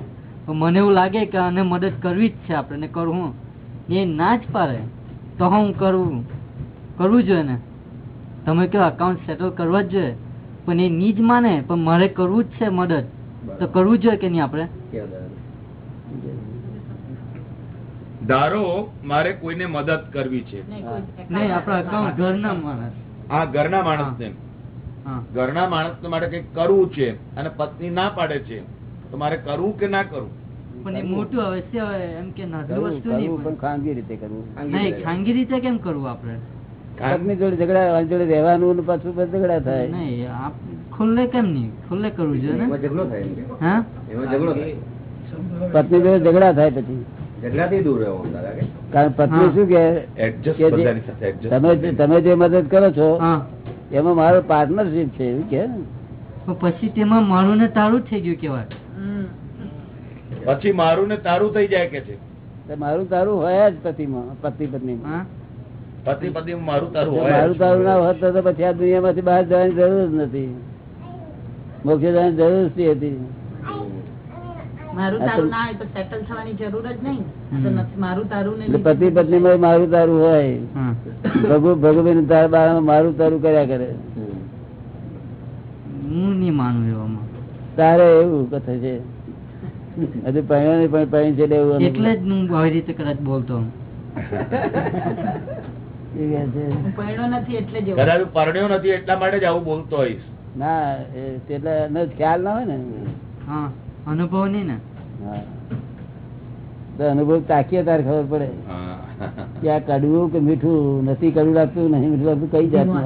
મને એવું લાગે કે આને મદદ કરવી જ છે આપણે ને કરવું એ ના જ પાડે. તો હું કરવું કરવું જોઈએ ને? તમે કહો અકાઉન્ટ સેટલ કરવા જ જોઈએ. પણ એ ની જ માને પણ મારે કરવું જ છે મદદ. તો કરવું જોઈએ કે નહીં આપણે? ધારો મારે કોઈને મદદ કરવી છે. નહીં આપણા ઘરના માણસ. આ ઘરના માણસને ઘરના માણસ માટે કંઈક કરવું છે અને પત્ની ના પાડે છે તો મારે કરવું કે ના કરવું? પણ એ મોટું અવશ્ય એમ કે નાનું વસ્તુ. ખાનગી રીતે કરવું. નહીં ખાનગી રીતે. કેમ કરવું આપણે? પત્ની જોડે ઝઘડા જોડે રહેવાનું ને પાછું ઝઘડા થાય. નહીં આપ ખુલ્લે કેમ નહીં? ખુલ્લે કરવું જોઈએ ને? એમાં ઝઘડો થાય હા એમાં. ઝઘડો થાય પત્ની જોડે ઝઘડા થાય પછી. કારણ પત્ની શું કે તમે તમે જે મદદ કરો છો એમાં મારો પાર્ટનરશીપ છે એવું કે? પછી તેમાં મારું ને તારું થઈ ગયું કેવાય પછી મારું ને તારું થઈ જાય કે છે? મારું તારું હોય જ પતિમાં પતિ પત્નીમાં. હા. પતિ પત્ની મારું તારું હોય મારું તારું ના હોત તો પછી આ દુનિયામાંથી બહાર જવાની જરૂર જ નથી. મોક્ષ જવાની જરૂર જ હતી મારું તારું ના હોય તો સેટલ થવાની જરૂર જ નહીં. આ તો નથી મારું તારું ને પતિ પત્ની માં મારું તારું હોય. ભગવાન તારા બારામાં મારું તારું કર્યા કરે. હું નહીં માનું એવામાં. તારે એવું કથા છે. હજુ પહેણ્યો નહીં પણ પહેણી છે એટલે એવું એટલે જ હું આવી રીતે કદાચ બોલતો પરણ્યો નથી એટલા માટે જ આવું બોલતો હોઈશ. ના એટલે ખ્યાલ ના હોય ને. હા. અનુભવ નહીં ને? અનુભવ તાકીએ તારે ખબર પડે. કે આ કડવું કે મીઠું નથી કડવું લાગતું નહીં મીઠું લાગતું કઈ જાતું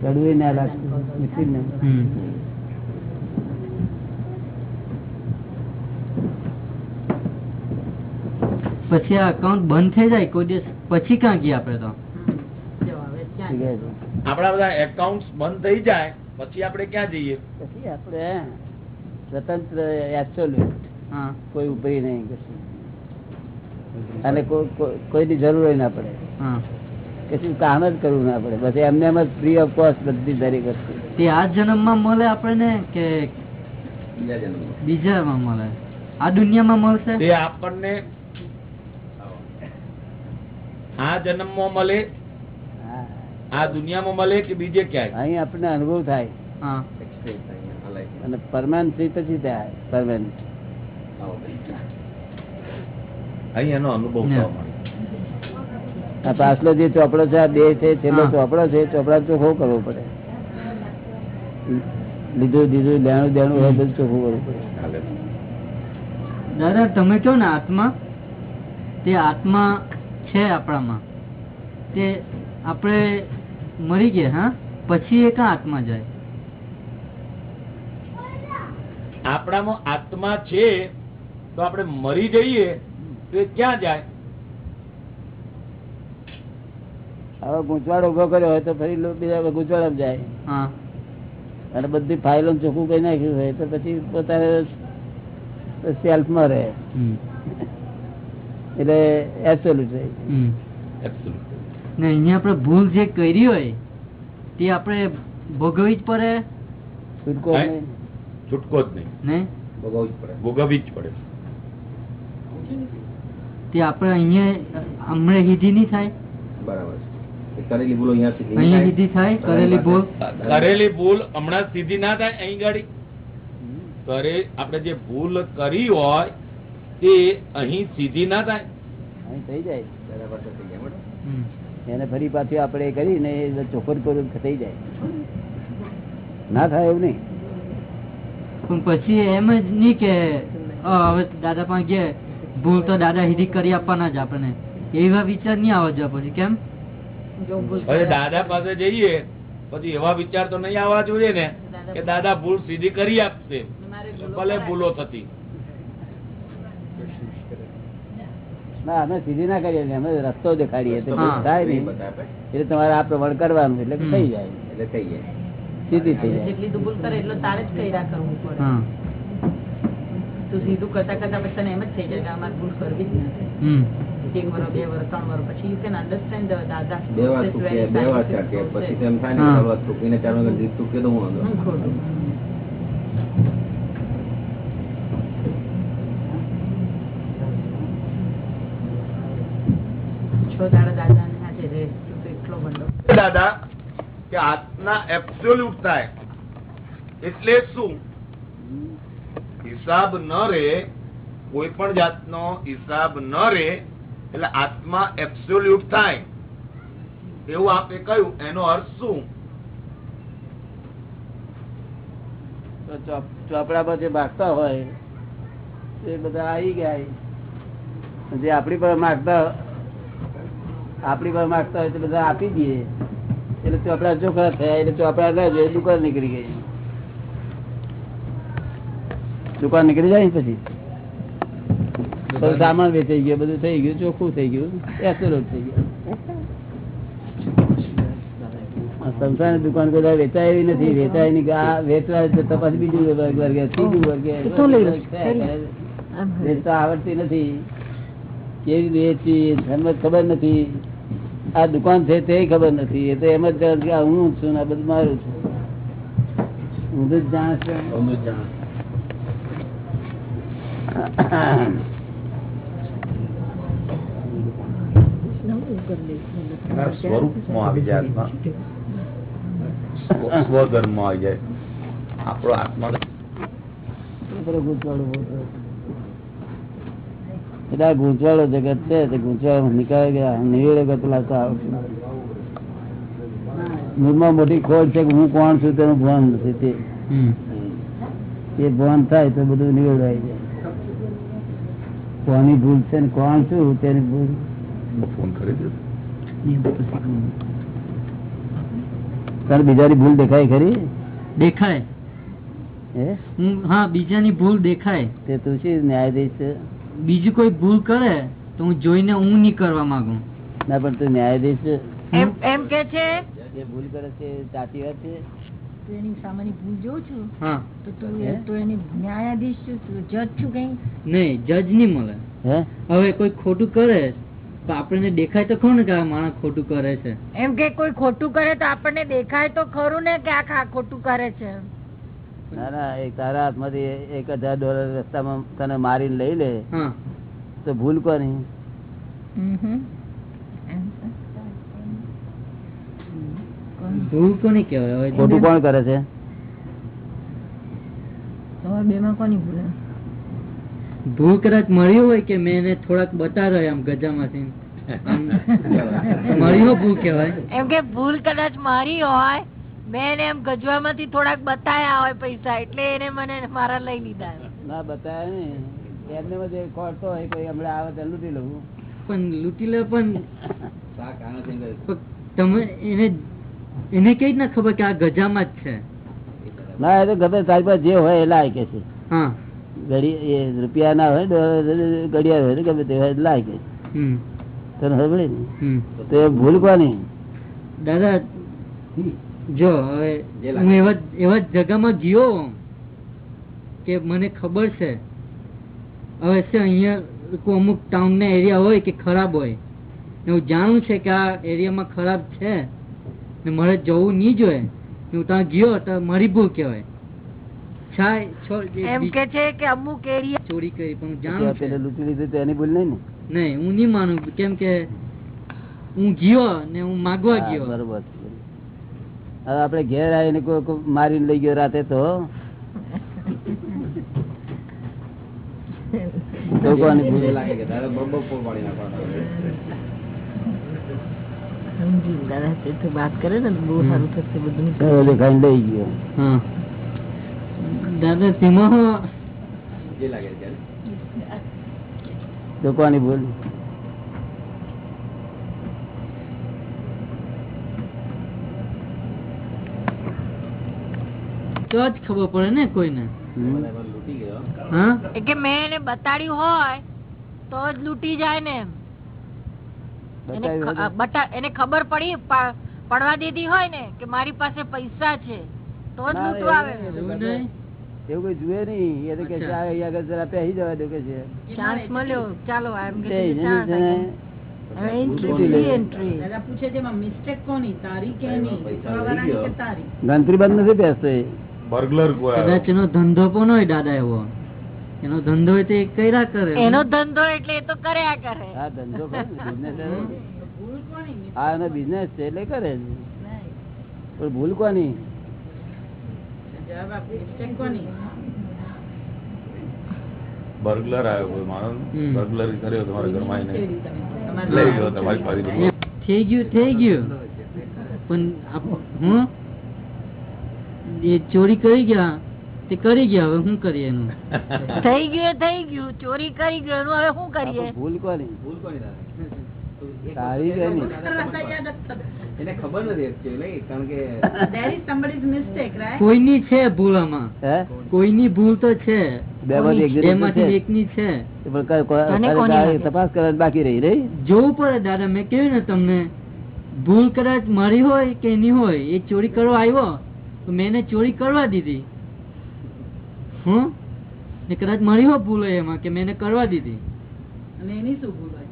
કડવું ના લાગતું મીઠું પછી આ અકાઉન્ટ બંધ થઈ જાય કોઈ દિવસ? પછી ક્યાં ગયા આપડે તો? આપણા બધા એકાઉન્ટ બંધ થઈ જાય પછી આપણે ક્યાં જઈએ? પછી આપણે સ્વતંત્ર એબ્સોલ્યુટ હા. કોઈ ઉભરી નહીં કશું. અને કોઈ- કોઈ- કોઈની જરૂર ના પડે. કશું કામ જ કરવું ના પડે. બસ એમને એમ જ ફ્રી ઓફ કોસ્ટ બધી દરેક વસ્તુ. તે આ જન્મમાં મળે આપણને કે બીજા માં બીજામાં મળે? આ દુનિયામાં મળશે? તે આપણને આ જન્મમાં મળે હા. આ દુનિયામાં મળે કે બીજે ક્યાંય? અહીં આપણને અનુભવ થાય. હા. એક્સપિરિયન્સ થાય અને પરમાનન્ટ પછી થાય પરમાનન્ટ અહીં એનો અનુભવ આ પાછલો જે ચોપડો છે આ દેહ છે છેલ્લો ચોપડો છે ચોપડા ચોખ્ખો કરવો પડે? લીધું દીધું લેણું દેણું હોય બધું ચોખ્ખું કરવું પડે. દાદા તમે કહો ને આત્મા? તે આત્મા છે આપણામાં. તે આપણે મરી ગયા હા? પછી એ ક્યાં આત્મા જાય. આપણામાં આત્મા છે તો આપણે મરી જઈએ તો એ ક્યાં જાય? હવે ગુંચવાડ ઊભો કર્યો હોય તો ફરી બીજા ગૂંચવાડ જાય. હા. અને બધી ફાઇલો ચોખ્ખું કઈ નાખ્યું હોય તો પછી પોતાને સેલ્ફમાં રહે. એટલે એબ્સોલ્યુટ રહે. હમ. ને અહીંયા આપણે ભૂલ જે કરી હોય તે આપણે ભોગવવી જ પડે. છૂટકો છૂટકો જ નહીં. ને? ભોગવવું જ પડે. ભોગવવી જ પડે. તે આપણે અહીંયા હમણાં હીધી નહીં થાય. બરાબર કરેલી ભૂલ અહીંયા સુધી થાય. કરેલી ભૂલ. કરેલી ભૂલ હમણાં સીધી ના થાય અહીં ગાડી. કરે આપણે જે ભૂલ કરી હોય તે અહીં સીધી ના થાય. અહીં થઈ જાય. બરાબર? એને ફરી પાછું આપણે કરીને એ કરું થઈ જાય. ના થાય એવું નહીં. પછી એમ જ નહીં કે હવે દાદા પણ કે ભૂલ તો દાદા હિરી કરી આપવાના જ આપણને. એવા વિચાર નહીં આવવા જોઈએ પછી કેમ. દાદા પાસે જઈએ પછી એવા વિચાર તો નહીં આવવા જોઈએ ને કે દાદા ભૂલ સીધી કરી આપશે. ભલે ભૂલો થતી. ના અમે સીધી ના કરીએ અમે રસ્તો દેખાડીએ થાય નહીં. એટલે તમારે આ પ્રમાણ કરવાનું એટલે થઈ જાય. એટલે થઈ જાય. સીધી થઈ જાય. જેટલી ભૂલ કરે એટલો તારે જ કર્યા કરવું પડે. તું સીધું કરતા કરતા પછી તને એમ જ થઈ જાય કે અમારે ભૂલ કરવી જ નથી. હમ. એક વર્ષ બે વર્ષ ત્રણ વર્ષ પછી યુ કેન અન્ડરસ્ટેન્ડ દાદા બે વાર બે વાર પછી. તેમ થાય ને. ચાલો ચૂકીને જીત ચૂકે તો તું તો બંડો દાદા કે આત્મા એબ્સોલ્યુટ થાય. એટલે શું? હિસાબ ન રે કોઈ પણ જાતનો હિસાબ ન રે એટલે આત્મા એબ્સોલ્યુટ થાય. એવું આપે કહ્યું. એનો અર્થ શું? ચોપડા પર જે માગતા હોય એ બધા આવી ગયા. જે આપણી પર માગતા આપણી પર માગતા હોય તો બધા આપી દઈએ. એટલે ચોપડા ચોખ્ખા થયા એટલે ચોપડા ના જોઈએ દુકાન નીકળી ગઈ. દુકાન નીકળી જાય પછી? સામાન વેચાઈ ગયો બધું થઈ ગયું ચોખ્ખું થઈ ગયું એબ્સોલ્યુટ થઈ ગયું. દુકાન કોઈ વેચાય એવી નથી વેચાયની વેચવા તપાસ બીજું વર્ગે ત્રીજું વર્ગે આવડતી નથી. કેવી વેચી ખબર નથી. આ દુકાન છે તે ખબર નથી. એ તો એમ જ કે હું છું ને બધું મારું છું. હું તો જાણ સ્વરૂપમાં આવી જાય આત્મા. સ્વધર્મ આવી જાય. આપણો આત્મા બધો ગૂંચવાડો બહુ થયો. એટલે આ ગૂંચવાડો જગત છે તે ગૂંચવાડો નીકળે ગયા નિવેડે ગતલાતા આવશે મૂળમાં મોટી ખોટ છે કે હું કોણ છું તેનું ભાન નથી. તે એ ભાન થાય તો બધું નિવેડાઈ જાય. કોની ભૂલ છે ને કોણ છું તેની ભૂલ. ફોન કરી દો તારે બીજાની ભૂલ દેખાય ખરી? દેખાય. હે? હું હા બીજાની ભૂલ દેખાય. તે તું છે ન્યાયાધીશ. છે બીજું કોઈ ભૂલ કરે તો હું જોઈને હું નહીં કરવા માંગુ. ના પણ તું ન્યાયાધીશ. એમ એમ કે છે? જે ભૂલ કરે છે સાચી વાત છે. તો એની સામાન્ય ભૂલ જોઉં છું? તો તો એ- તો એની ન્યાયાધીશ જજ છું કઈ? નહીં જજ નહીં મળે. હવે કોઈ ખોટું કરે તો આપણને દેખાય તો ખરું ને કે આ માણસ ખોટું કરે છે. એમ કે કોઈ ખોટું કરે તો આપણને દેખાય તો ખરું ને કે આ ખોટું કરે છે? ના ના એક તારા હાથમાંથી એક હજાર ડોલર રસ્તામાં તને મારીને લઈ લે. તો ભૂલ કોની? ભૂલ કોને કહેવાય? ખોટું કોણ કરે છે? તમારે બે માં કોની ભૂલ ભૂલ કદાચ મળ્યું હોય કે મેં એને થોડાક બતાવ્યો આમ ગજામાંથી. મળ્યો ભૂલ કહેવાય. એમ કે ભૂલ કદાચ મારી હોય. મેં એમ ગજવામાંથી થોડાક બતાયા હોય પૈસા એટલે એને મને મારા લઈ લીધા. ના બતાયા ને એમને બધે ખોટતો હોય કોઈ હમણાં આવે તો લૂંટી લઉં. પણ લૂંટી લે પણ તમે એને એને કઈ રીતના ખબર કે આ ગજામાં જ છે? ના એ તો ગમે તારી પાસે જે હોય એ લાય કે છે. હા. ઘડી એ રૂપિયા ના હોય ઘડિયાળ હોય તો ગમે તે હોય લાય કે તને ખબર ને? તો એ ભૂલ કોની દાદા જો હવે હું એવા એવા જગામાં ગયો કે મને ખબર છે. હવે છે અહીંયા કોઈ અમુક ટાઉન ના એરિયા હોય કે ખરાબ હોય. ને હું જાણું છે કે આ એરિયામાં ખરાબ છે. ને મારે જવું નહીં જોઈએ. ને હું ત્યાં ગયો તો મારી ભૂલ કહેવાય. એમ કે છે કે અમુક એરિયા ચોરી કરી પણ હું જાણું પેલે છું લૂંટી લીધું તો એની ભૂલ નહીં ને? નહીં હું નહીં માનું. કેમ કે હું ગયો ને હું માગવા ગયો. બરોબર છે. હવે આપડે ઘેર આવીને કોઈ કોઈ મારીને લઈ ગયો રાતે તો. દાદા કોની એ ભૂલ લાગે કે તારે બરોબર પોલ પાડી નાખવાનો. સમજી દાદા તે તો વાત કરે ને તો બહુ સારું થશે બધું તો દેખાઈને લઈ ગયો હા દાદા તેમાં જે લાગે ત્યારે તો કોની ભૂલ તો જ ખબર પડે ને કોઈને? કે મેં એને બતાડ્યું હોય તો જ લૂટી જાય ને એમ. એને ખબર પડી પડવા દીધી હોય ને કે મારી પાસે પૈસા છે તો જ લૂંટવા આવે. ને. એવું કઈ જુએ નઈ એ તો કે જરા પહેરી જવા દે કે છે. ચાન્સ મળ્યો. ચાલો એમ કે ગણતરી બંધ નથી બેસતો. બર્ગલર કદાચ એનો ધંધો પણ હોય દાદા એવો. એનો ધંધો હોય તો એ કર્યા કરે. એનો ધંધો એટલે એ તો કર્યા કરે. હા ધંધો બિઝનેસ હા એનો બિઝનેસ છે એટલે કરે જ. પણ ભૂલ કોની? બર્ગલર આવ્યો માણસ? બર્ગલર કર્યો તમારા ઘરમાં? લઈ ગયો તમારી થઈ ગયું થઈ ગયું. પણ આપ- હું? એ ચોરી કરી ગયા તે કરી ગયા હવે શું કરીએ એનું થઈ ગયું થઈ ગયું ચોરી કરી ગયો એનું હવે શું કરીએ ભૂલ કોની ભૂલ કોની? તારી? કરવા. એને ખબર નથી કારણ કે? કોઈની છે ભૂલ આમાં કોઈની ભૂલ તો છે? તપાસ કરવાની બાકી રહી રહી જોવું પડે દાદા મેં કેવી ને તમને ભૂલ કદાચ મારી હોય કે એની હોય એ ચોરી કરવા આવ્યો તો મેં એને ચોરી કરવા દીધી. હું ને કદાચ મળ્યો ભૂલ હોય એમાં કે મેં એને કરવા દીધી. અને એની શું ભૂલ હોય?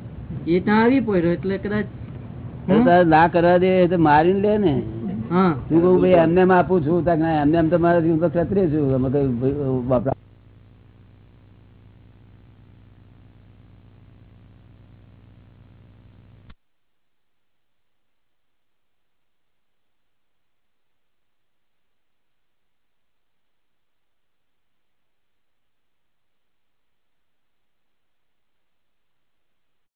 એ ત્યાં આવી પડ્યો એટલે કદાચ ના કરવા દે એ તો મારીને લે ને. હા. તું કહું ભાઈ એમને આપું છું. તાક એમને એમ તો મારા હું તો ક્ષત્રિય છું. અમે કઈ બાપરા